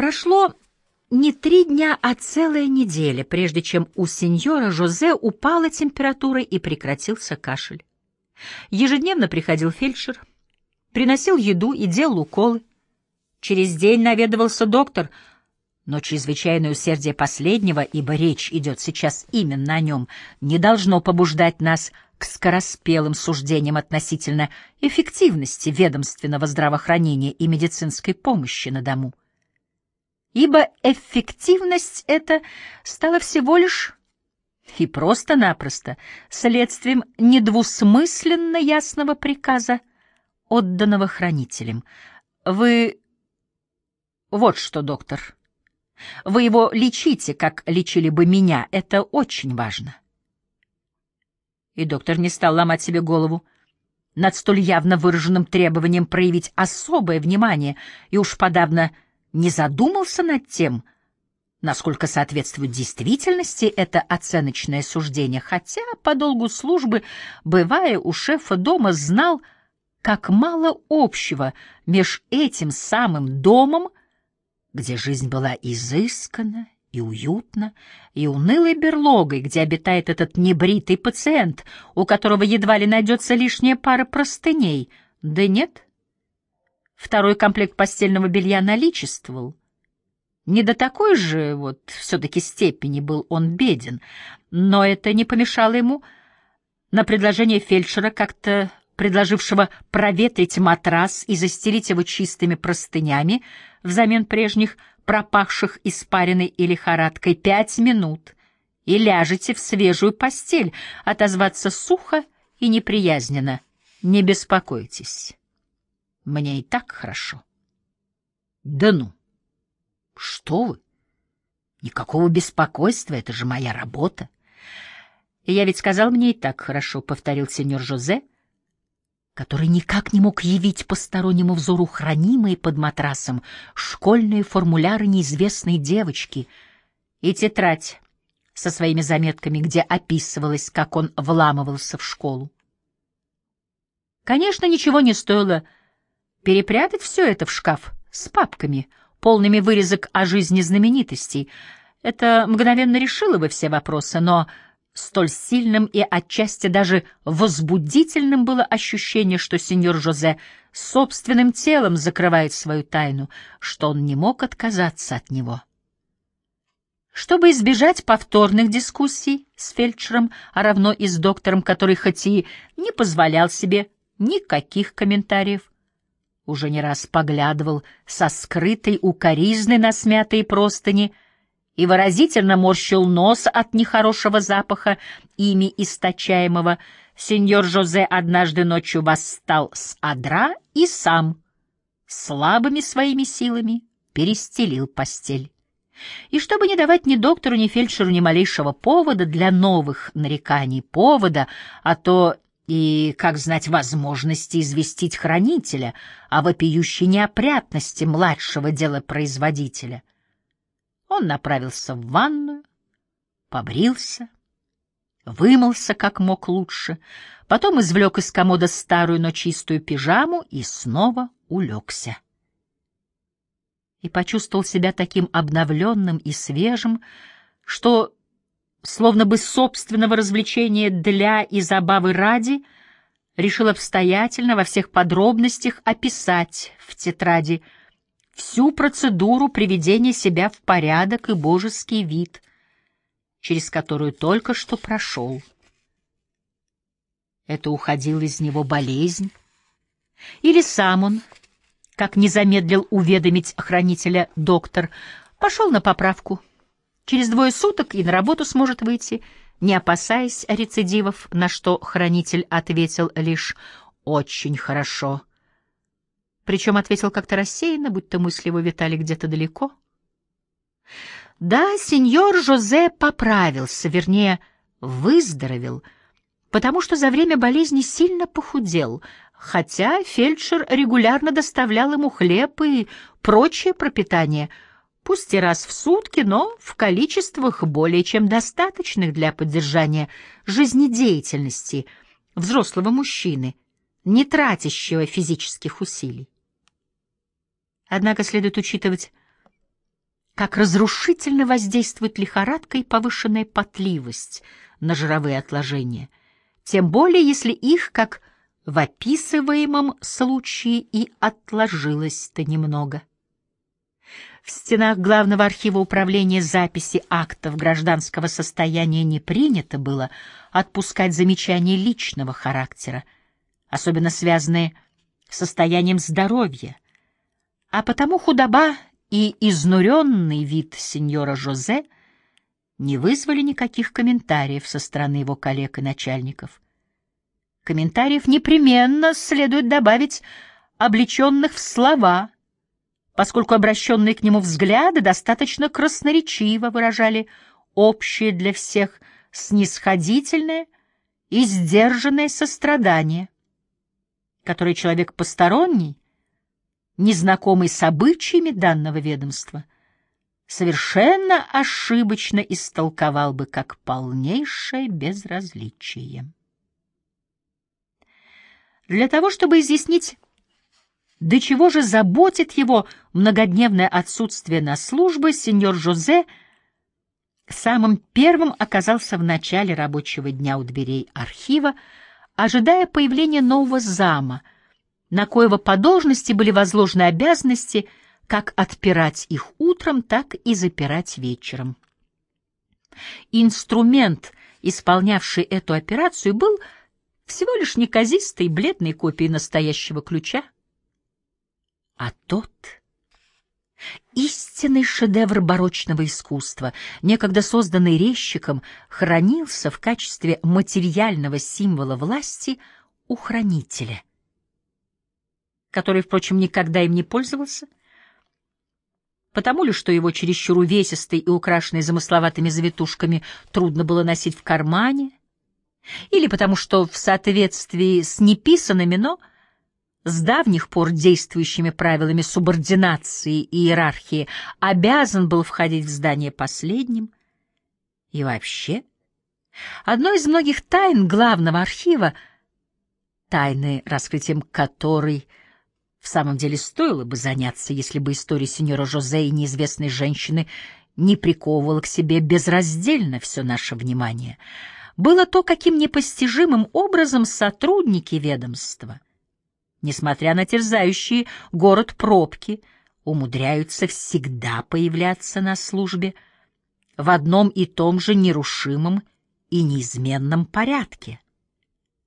Прошло не три дня, а целая неделя, прежде чем у сеньора Жозе упала температура и прекратился кашель. Ежедневно приходил фельдшер, приносил еду и делал уколы. Через день наведывался доктор, но чрезвычайное усердие последнего, ибо речь идет сейчас именно о нем, не должно побуждать нас к скороспелым суждениям относительно эффективности ведомственного здравоохранения и медицинской помощи на дому ибо эффективность эта стала всего лишь и просто-напросто следствием недвусмысленно ясного приказа, отданного хранителем. Вы... Вот что, доктор. Вы его лечите, как лечили бы меня. Это очень важно. И доктор не стал ломать себе голову над столь явно выраженным требованием проявить особое внимание и уж подавно не задумался над тем, насколько соответствует действительности это оценочное суждение, хотя по долгу службы, бывая у шефа дома, знал, как мало общего меж этим самым домом, где жизнь была изыскана и уютна, и унылой берлогой, где обитает этот небритый пациент, у которого едва ли найдется лишняя пара простыней. Да нет, Второй комплект постельного белья наличествовал. Не до такой же вот все-таки степени был он беден, но это не помешало ему на предложение фельдшера, как-то предложившего проветрить матрас и застелить его чистыми простынями взамен прежних пропахших испаренной и лихорадкой пять минут, и ляжете в свежую постель, отозваться сухо и неприязненно. Не беспокойтесь. Мне и так хорошо. Да ну! Что вы? Никакого беспокойства, это же моя работа. Я ведь сказал, мне и так хорошо, — повторил сеньор Жозе, который никак не мог явить постороннему взору хранимые под матрасом школьные формуляры неизвестной девочки и тетрадь со своими заметками, где описывалось, как он вламывался в школу. Конечно, ничего не стоило перепрятать все это в шкаф с папками, полными вырезок о жизни знаменитостей. Это мгновенно решило бы все вопросы, но столь сильным и отчасти даже возбудительным было ощущение, что сеньор Жозе собственным телом закрывает свою тайну, что он не мог отказаться от него. Чтобы избежать повторных дискуссий с фельдшером, а равно и с доктором, который хоть и не позволял себе никаких комментариев, уже не раз поглядывал со скрытой укоризной на смятые простыни и выразительно морщил нос от нехорошего запаха, ими источаемого, сеньор Жозе однажды ночью восстал с адра и сам, слабыми своими силами, перестелил постель. И чтобы не давать ни доктору, ни фельдшеру ни малейшего повода для новых нареканий, повода, а то и, как знать, возможности известить хранителя о вопиющей неопрятности младшего делопроизводителя. Он направился в ванную, побрился, вымылся как мог лучше, потом извлек из комода старую, но чистую пижаму и снова улегся. И почувствовал себя таким обновленным и свежим, что словно бы собственного развлечения для и забавы ради, решил обстоятельно во всех подробностях описать в тетради всю процедуру приведения себя в порядок и божеский вид, через которую только что прошел. Это уходила из него болезнь, или сам он, как не замедлил уведомить хранителя доктор, пошел на поправку — Через двое суток и на работу сможет выйти, не опасаясь рецидивов, на что хранитель ответил лишь «очень хорошо». Причем ответил как-то рассеянно, будто мысли его витали где-то далеко. Да, сеньор Жозе поправился, вернее, выздоровел, потому что за время болезни сильно похудел, хотя фельдшер регулярно доставлял ему хлеб и прочее пропитание — пусть и раз в сутки, но в количествах более чем достаточных для поддержания жизнедеятельности взрослого мужчины, не тратящего физических усилий. Однако следует учитывать, как разрушительно воздействует лихорадка и повышенная потливость на жировые отложения, тем более если их, как в описываемом случае, и отложилось-то немного. В стенах Главного архива управления записи актов гражданского состояния не принято было отпускать замечания личного характера, особенно связанные с состоянием здоровья, а потому худоба и изнуренный вид сеньора Жозе не вызвали никаких комментариев со стороны его коллег и начальников. Комментариев непременно следует добавить облеченных в слова, поскольку обращенные к нему взгляды достаточно красноречиво выражали общее для всех снисходительное и сдержанное сострадание, которое человек посторонний, незнакомый с обычаями данного ведомства, совершенно ошибочно истолковал бы как полнейшее безразличие. Для того, чтобы изъяснить, до чего же заботит его многодневное отсутствие на службе, сеньор Жозе самым первым оказался в начале рабочего дня у дверей архива, ожидая появления нового зама, на коего по должности были возложены обязанности как отпирать их утром, так и запирать вечером. Инструмент, исполнявший эту операцию, был — всего лишь неказистой бледной копией настоящего ключа. А тот — истинный шедевр барочного искусства, некогда созданный резчиком, хранился в качестве материального символа власти у хранителя, который, впрочем, никогда им не пользовался, потому ли, что его чересчур увесистый и украшенный замысловатыми завитушками трудно было носить в кармане — или потому что в соответствии с неписанными, но с давних пор действующими правилами субординации и иерархии обязан был входить в здание последним. И вообще, одной из многих тайн главного архива, тайны, раскрытием которой в самом деле стоило бы заняться, если бы история сеньора Жозе и неизвестной женщины не приковывала к себе безраздельно все наше внимание — было то, каким непостижимым образом сотрудники ведомства, несмотря на терзающие город пробки, умудряются всегда появляться на службе в одном и том же нерушимом и неизменном порядке.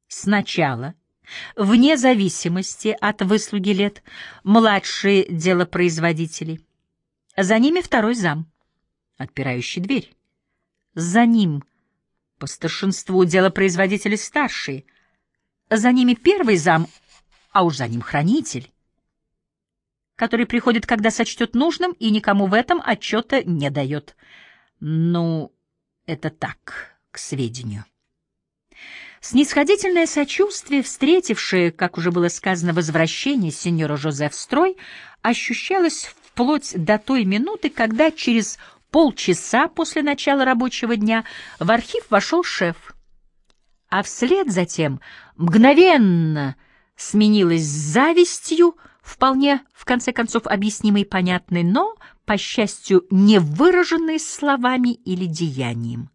Сначала, вне зависимости от выслуги лет, младшие делопроизводители, за ними второй зам, отпирающий дверь, за ним — по старшинству делопроизводители старшие. За ними первый зам, а уж за ним хранитель, который приходит, когда сочтет нужным, и никому в этом отчета не дает. Ну, это так, к сведению. Снисходительное сочувствие, встретившее, как уже было сказано, возвращение сеньора Жозе в строй, ощущалось вплоть до той минуты, когда через полчаса после начала рабочего дня в архив вошел шеф, а вслед затем мгновенно сменилась завистью, вполне, в конце концов, объяснимой и понятной, но, по счастью, не выраженной словами или деянием.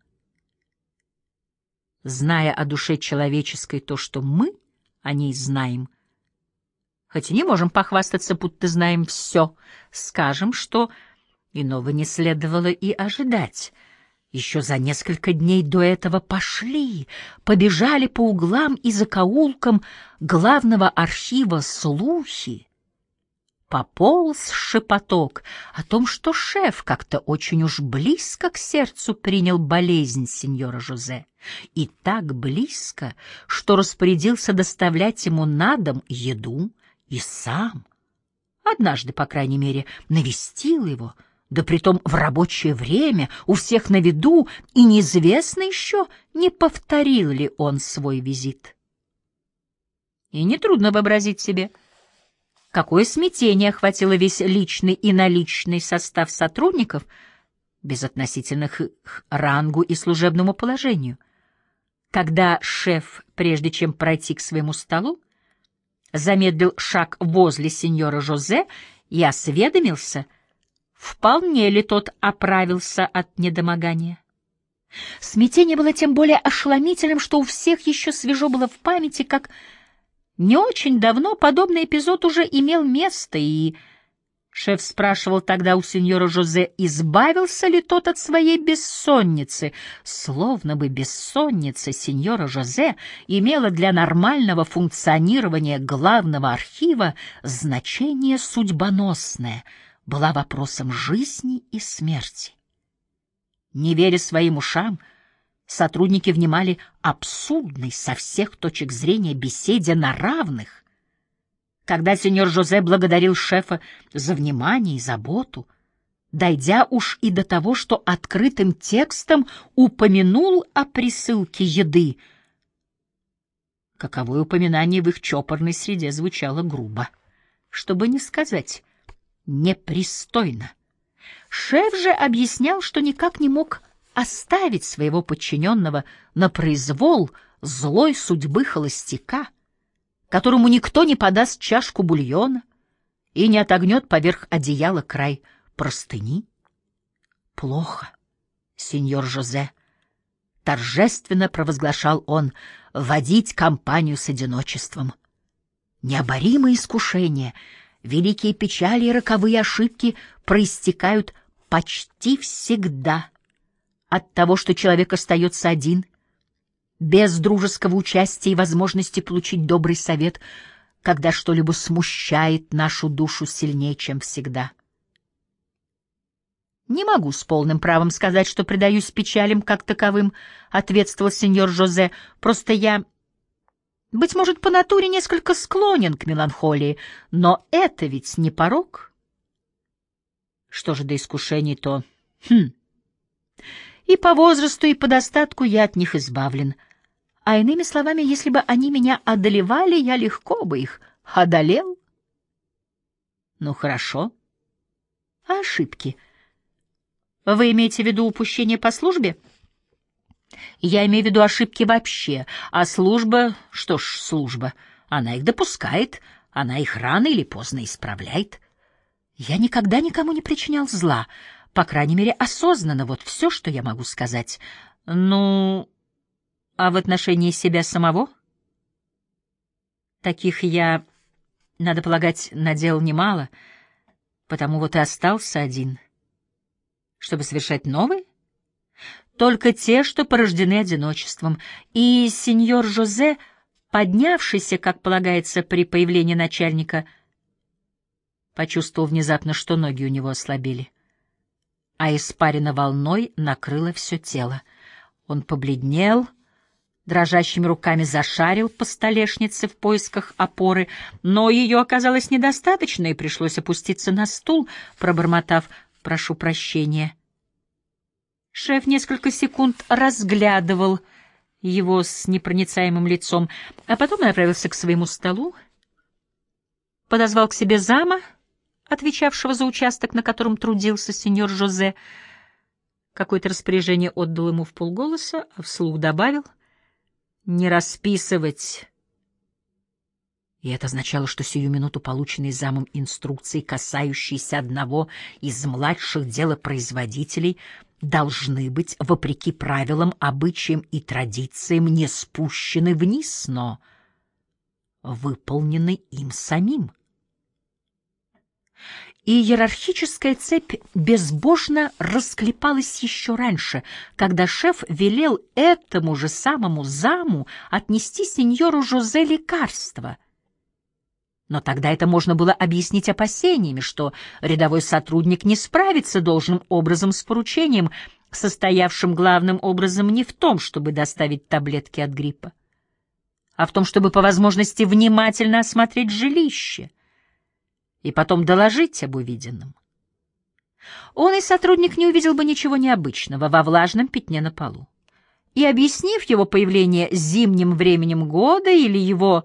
Зная о душе человеческой то, что мы о ней знаем, хоть и не можем похвастаться, будто знаем все, скажем, что Иного не следовало и ожидать. Еще за несколько дней до этого пошли, побежали по углам и закоулкам главного архива слухи. Пополз шепоток о том, что шеф как-то очень уж близко к сердцу принял болезнь сеньора Жозе. И так близко, что распорядился доставлять ему на дом еду и сам. Однажды, по крайней мере, навестил его — да притом в рабочее время, у всех на виду, и неизвестно еще, не повторил ли он свой визит. И нетрудно вообразить себе, какое смятение охватило весь личный и наличный состав сотрудников, безотносительных к рангу и служебному положению, когда шеф, прежде чем пройти к своему столу, замедлил шаг возле сеньора Жозе и осведомился — вполне ли тот оправился от недомогания. Смятение было тем более ошеломительным, что у всех еще свежо было в памяти, как не очень давно подобный эпизод уже имел место, и шеф спрашивал тогда у сеньора Жозе, избавился ли тот от своей бессонницы, словно бы бессонница сеньора Жозе имела для нормального функционирования главного архива значение судьбоносное, была вопросом жизни и смерти. Не веря своим ушам, сотрудники внимали абсурдной со всех точек зрения беседе на равных. Когда сеньор Жозе благодарил шефа за внимание и заботу, дойдя уж и до того, что открытым текстом упомянул о присылке еды, каковое упоминание в их чопорной среде звучало грубо, чтобы не сказать непристойно. Шеф же объяснял, что никак не мог оставить своего подчиненного на произвол злой судьбы холостяка, которому никто не подаст чашку бульона и не отогнет поверх одеяла край простыни. Плохо, сеньор Жозе, торжественно провозглашал он, водить компанию с одиночеством. Необоримое искушение, великие печали и роковые ошибки проистекают почти всегда от того, что человек остается один, без дружеского участия и возможности получить добрый совет, когда что-либо смущает нашу душу сильнее, чем всегда. «Не могу с полным правом сказать, что предаюсь печалям как таковым», — ответствовал сеньор Жозе. «Просто я, быть может, по натуре несколько склонен к меланхолии, но это ведь не порог». Что же до искушений, то... Хм... И по возрасту, и по достатку я от них избавлен. А иными словами, если бы они меня одолевали, я легко бы их одолел. Ну, хорошо. А ошибки? Вы имеете в виду упущение по службе? Я имею в виду ошибки вообще, а служба... Что ж, служба. Она их допускает, она их рано или поздно исправляет. Я никогда никому не причинял зла, — по крайней мере, осознанно. Вот все, что я могу сказать. Ну, а в отношении себя самого? Таких я, надо полагать, наделал немало, потому вот и остался один. Чтобы совершать новые? Только те, что порождены одиночеством. И сеньор Жозе, поднявшийся, как полагается, при появлении начальника, почувствовал внезапно, что ноги у него ослабели а испарина волной накрыла все тело. Он побледнел, дрожащими руками зашарил по столешнице в поисках опоры, но ее оказалось недостаточно, и пришлось опуститься на стул, пробормотав «прошу прощения». Шеф несколько секунд разглядывал его с непроницаемым лицом, а потом направился к своему столу, подозвал к себе зама — отвечавшего за участок, на котором трудился сеньор Жозе. Какое-то распоряжение отдал ему в полголоса, а вслух добавил «не расписывать». И это означало, что сию минуту полученные замом инструкции, касающиеся одного из младших делопроизводителей, должны быть, вопреки правилам, обычаям и традициям, не спущены вниз, но выполнены им самим иерархическая цепь безбожно расклепалась еще раньше, когда шеф велел этому же самому заму отнести сеньору Жозе лекарство. Но тогда это можно было объяснить опасениями, что рядовой сотрудник не справится должным образом с поручением, состоявшим главным образом не в том, чтобы доставить таблетки от гриппа, а в том, чтобы по возможности внимательно осмотреть жилище — и потом доложить об увиденном. Он и сотрудник не увидел бы ничего необычного во влажном пятне на полу. И, объяснив его появление зимним временем года или его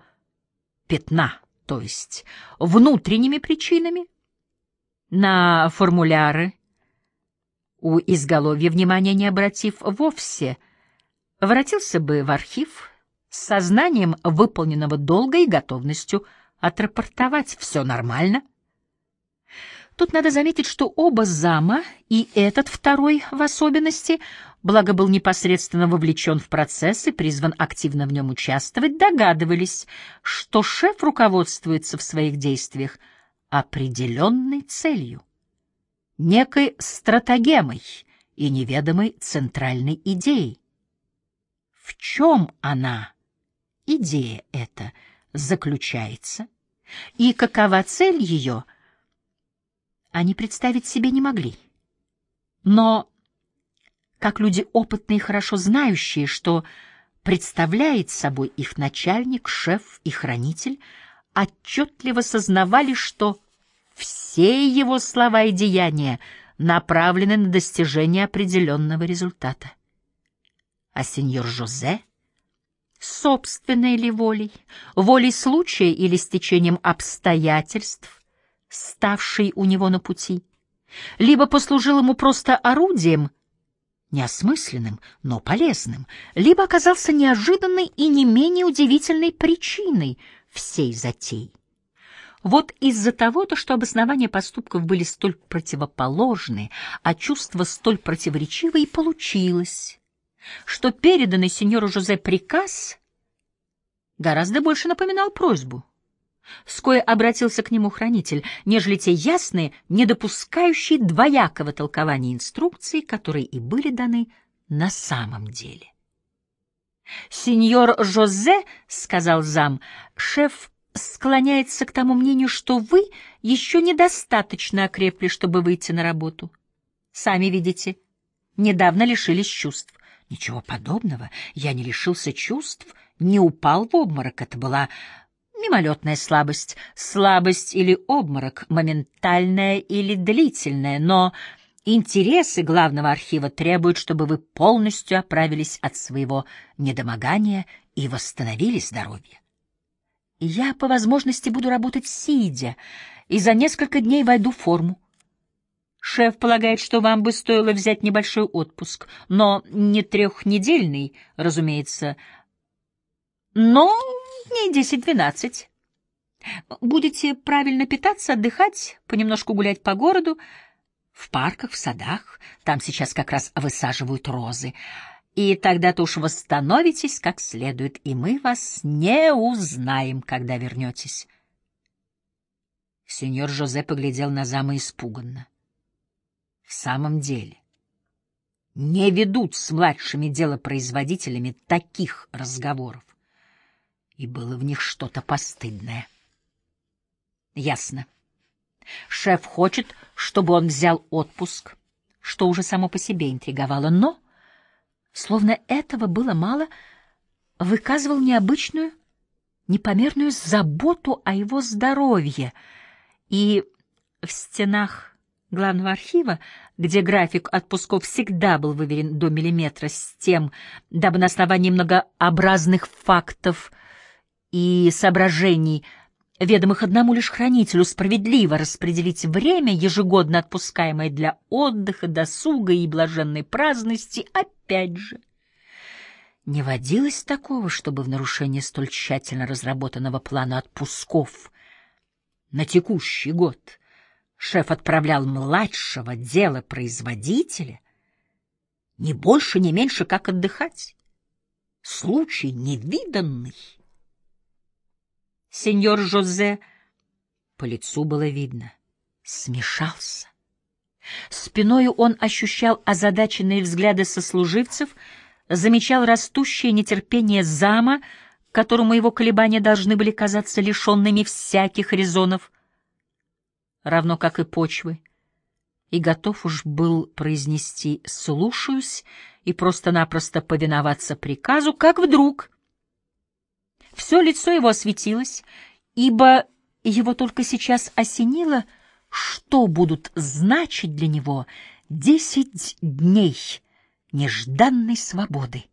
пятна, то есть внутренними причинами, на формуляры, у изголовья внимания не обратив вовсе, воротился бы в архив с сознанием выполненного долга и готовностью отрапортовать. Все нормально. Тут надо заметить, что оба зама, и этот второй в особенности, благо был непосредственно вовлечен в процесс и призван активно в нем участвовать, догадывались, что шеф руководствуется в своих действиях определенной целью, некой стратагемой и неведомой центральной идеей. В чем она, идея эта, заключается, и какова цель ее, они представить себе не могли. Но, как люди опытные и хорошо знающие, что представляет собой их начальник, шеф и хранитель, отчетливо сознавали, что все его слова и деяния направлены на достижение определенного результата. А сеньор Жозе, собственной ли волей, волей случая или стечением обстоятельств, ставший у него на пути, либо послужил ему просто орудием, неосмысленным, но полезным, либо оказался неожиданной и не менее удивительной причиной всей затеи. Вот из-за того-то, что обоснования поступков были столь противоположны, а чувства столь противоречивы, и получилось, что переданный сеньору Жозе приказ гораздо больше напоминал просьбу, с кое обратился к нему хранитель, нежели те ясные, не допускающие двоякого толкования инструкции, которые и были даны на самом деле. «Сеньор Жозе, — сказал зам, — шеф склоняется к тому мнению, что вы еще недостаточно окрепли, чтобы выйти на работу. Сами видите, недавно лишились чувств. Ничего подобного, я не лишился чувств, не упал в обморок, это была мимолетная слабость, слабость или обморок, моментальная или длительная, но интересы главного архива требуют, чтобы вы полностью оправились от своего недомогания и восстановили здоровье. Я по возможности буду работать сидя и за несколько дней войду в форму. Шеф полагает, что вам бы стоило взять небольшой отпуск, но не трехнедельный, разумеется, но дней десять-двенадцать. Будете правильно питаться, отдыхать, понемножку гулять по городу, в парках, в садах, там сейчас как раз высаживают розы, и тогда-то уж восстановитесь как следует, и мы вас не узнаем, когда вернетесь. Сеньор Жозе поглядел на зама испуганно. В самом деле, не ведут с младшими делопроизводителями таких разговоров, и было в них что-то постыдное. Ясно. Шеф хочет, чтобы он взял отпуск, что уже само по себе интриговало, но словно этого было мало, выказывал необычную, непомерную заботу о его здоровье. И в стенах главного архива, где график отпусков всегда был выверен до миллиметра с тем, дабы на основании многообразных фактов и соображений, ведомых одному лишь хранителю, справедливо распределить время, ежегодно отпускаемое для отдыха, досуга и блаженной праздности, опять же. Не водилось такого, чтобы в нарушение столь тщательно разработанного плана отпусков на текущий год шеф отправлял младшего дела производителя не больше, не меньше, как отдыхать. Случай невиданный. Сеньор Жозе, по лицу было видно, смешался. Спиною он ощущал озадаченные взгляды сослуживцев, замечал растущее нетерпение зама, которому его колебания должны были казаться лишенными всяких резонов, равно как и почвы, и готов уж был произнести «слушаюсь» и просто-напросто повиноваться приказу, как вдруг все лицо его осветилось, ибо его только сейчас осенило — что будут значить для него десять дней нежданной свободы.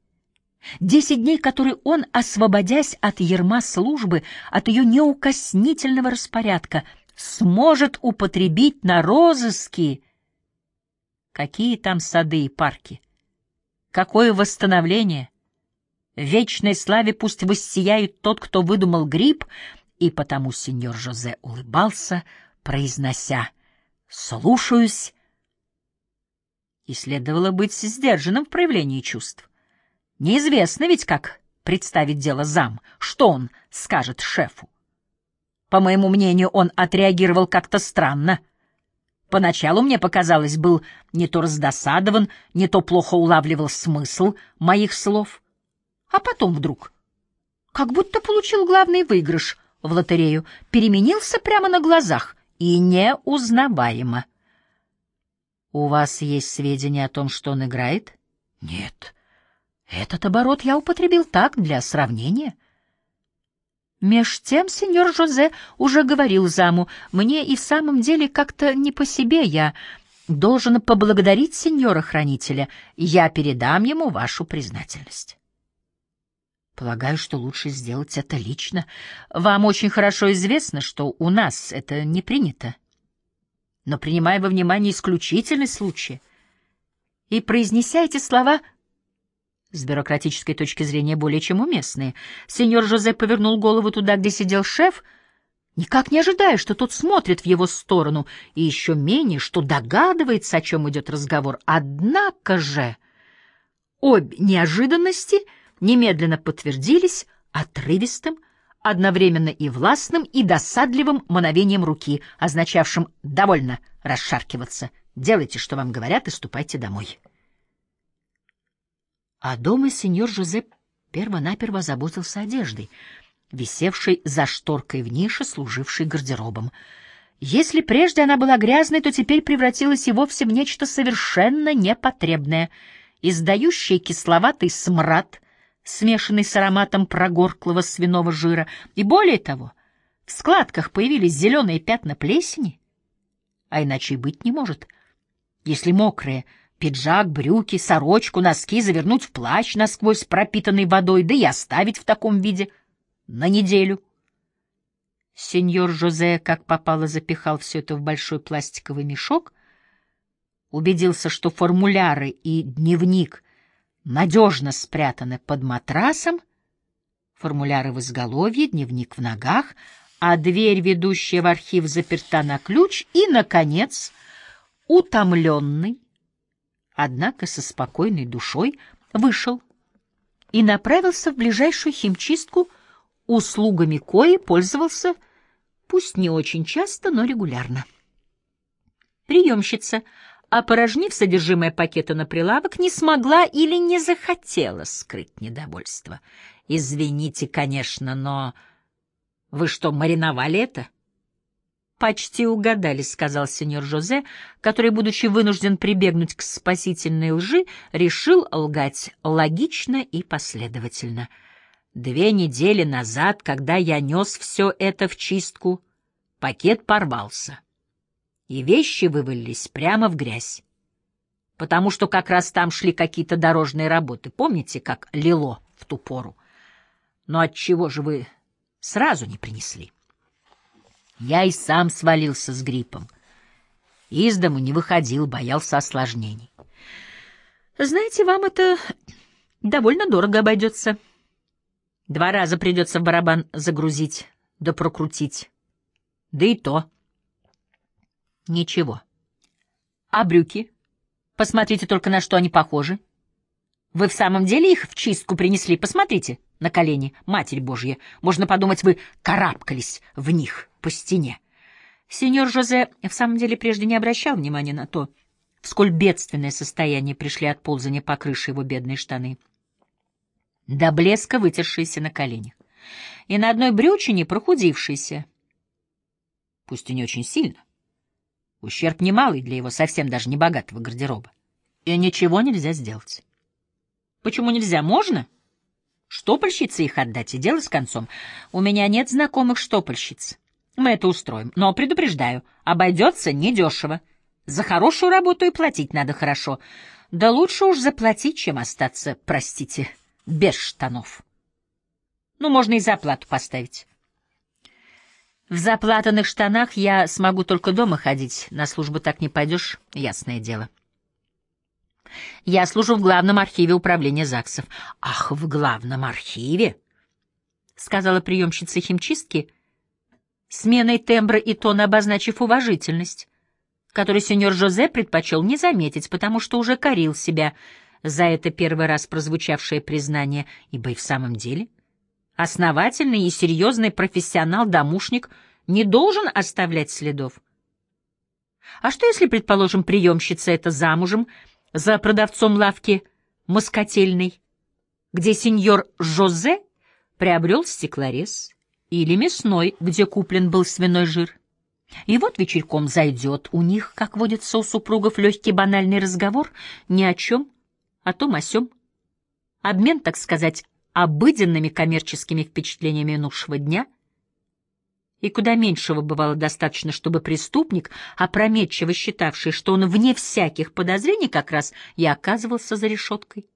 Десять дней, которые он, освободясь от ерма службы, от ее неукоснительного распорядка, сможет употребить на розыски. Какие там сады и парки? Какое восстановление? Вечной славе пусть воссияет тот, кто выдумал гриб, и потому сеньор Жозе улыбался, произнося Слушаюсь. И следовало быть сдержанным в проявлении чувств. Неизвестно ведь, как представить дело зам, что он скажет шефу. По моему мнению, он отреагировал как-то странно. Поначалу мне показалось, был не то раздосадован, не то плохо улавливал смысл моих слов. А потом вдруг, как будто получил главный выигрыш в лотерею, переменился прямо на глазах и неузнаваемо. «У вас есть сведения о том, что он играет?» «Нет. Этот оборот я употребил так, для сравнения». Меж тем сеньор Жозе уже говорил заму, «Мне и в самом деле как-то не по себе, я должен поблагодарить сеньора-хранителя, я передам ему вашу признательность». Полагаю, что лучше сделать это лично. Вам очень хорошо известно, что у нас это не принято. Но принимая во внимание исключительный случай и произнеся эти слова с бюрократической точки зрения более чем уместные, сеньор Жозе повернул голову туда, где сидел шеф, никак не ожидая, что тот смотрит в его сторону, и еще менее, что догадывается, о чем идет разговор. Однако же обе неожиданности — немедленно подтвердились отрывистым, одновременно и властным, и досадливым мановением руки, означавшим «довольно расшаркиваться, делайте, что вам говорят, и ступайте домой». А дома сеньор Жозеп перво-наперво заботился одеждой, висевшей за шторкой в нише, служившей гардеробом. Если прежде она была грязной, то теперь превратилась и вовсе в нечто совершенно непотребное, издающее кисловатый смрад — смешанный с ароматом прогорклого свиного жира, и более того, в складках появились зеленые пятна плесени, а иначе и быть не может. Если мокрые, пиджак, брюки, сорочку, носки завернуть в плащ насквозь пропитанный водой, да и оставить в таком виде на неделю. Сеньор Жозе, как попало, запихал все это в большой пластиковый мешок, убедился, что формуляры и дневник — надежно спрятаны под матрасом, формуляры в изголовье, дневник в ногах, а дверь, ведущая в архив, заперта на ключ, и, наконец, утомленный, однако со спокойной душой, вышел и направился в ближайшую химчистку, услугами кои пользовался, пусть не очень часто, но регулярно. Приемщица — опорожнив содержимое пакета на прилавок, не смогла или не захотела скрыть недовольство. «Извините, конечно, но... Вы что, мариновали это?» «Почти угадали», — сказал сеньор Жозе, который, будучи вынужден прибегнуть к спасительной лжи, решил лгать логично и последовательно. «Две недели назад, когда я нес все это в чистку, пакет порвался» и вещи вывалились прямо в грязь. Потому что как раз там шли какие-то дорожные работы. Помните, как лило в ту пору? Но отчего же вы сразу не принесли? Я и сам свалился с гриппом. Из дому не выходил, боялся осложнений. Знаете, вам это довольно дорого обойдется. Два раза придется в барабан загрузить да прокрутить. Да и то. Ничего. А брюки? Посмотрите только, на что они похожи. Вы в самом деле их в чистку принесли? Посмотрите на колени, Матерь Божья. Можно подумать, вы карабкались в них по стене. Сеньор Жозе в самом деле прежде не обращал внимания на то, в сколь бедственное состояние пришли от ползания по крыше его бедные штаны. До блеска вытершиеся на коленях. И на одной брючине прохудившиеся. Пусть и не очень сильно. Ущерб немалый для его совсем даже не богатого гардероба. И ничего нельзя сделать. Почему нельзя? Можно? Штопольщице их отдать, и дело с концом. У меня нет знакомых штопольщиц. Мы это устроим. Но, предупреждаю, обойдется недешево. За хорошую работу и платить надо хорошо. Да лучше уж заплатить, чем остаться, простите, без штанов. Ну, можно и заплату поставить. В заплатанных штанах я смогу только дома ходить, на службу так не пойдешь, ясное дело. Я служу в главном архиве управления ЗАГСов. Ах, в главном архиве? Сказала приемщица химчистки, сменой тембра и тона обозначив уважительность. который сеньор Жозе предпочел не заметить, потому что уже корил себя за это первый раз прозвучавшее признание, ибо и в самом деле основательный и серьезный профессионал-домушник не должен оставлять следов. А что если, предположим, приемщица это замужем за продавцом лавки москотельной, где сеньор Жозе приобрел стеклорез, или мясной, где куплен был свиной жир? И вот вечерком зайдет у них, как водится у супругов, легкий банальный разговор ни о чем, о том о сём. Обмен, так сказать, обыденными коммерческими впечатлениями минувшего дня. И куда меньшего бывало достаточно, чтобы преступник, опрометчиво считавший, что он вне всяких подозрений как раз и оказывался за решеткой.